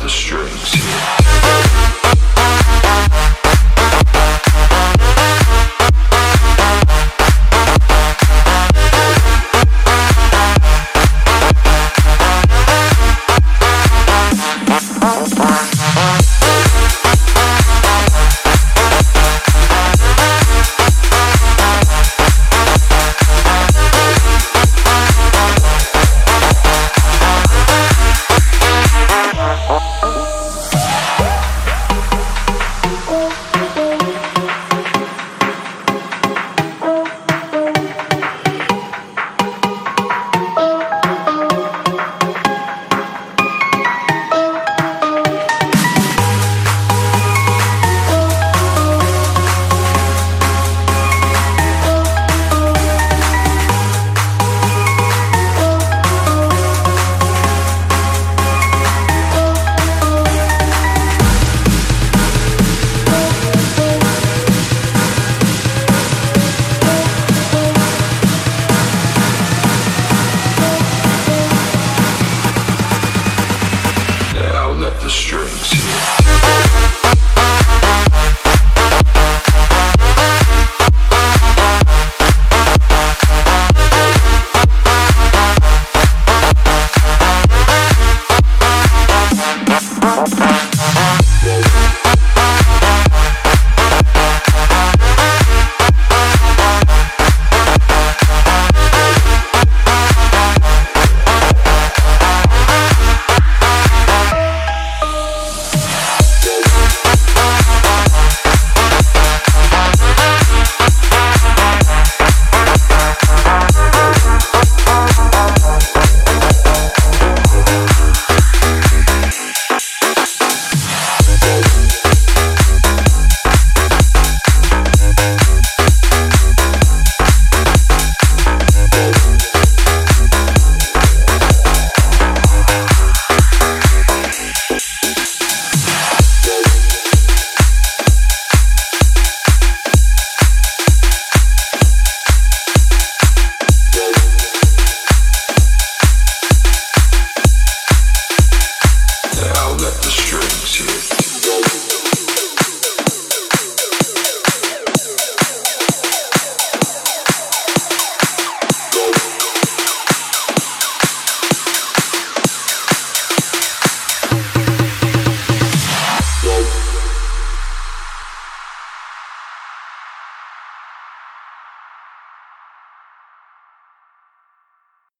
the strings here. The strings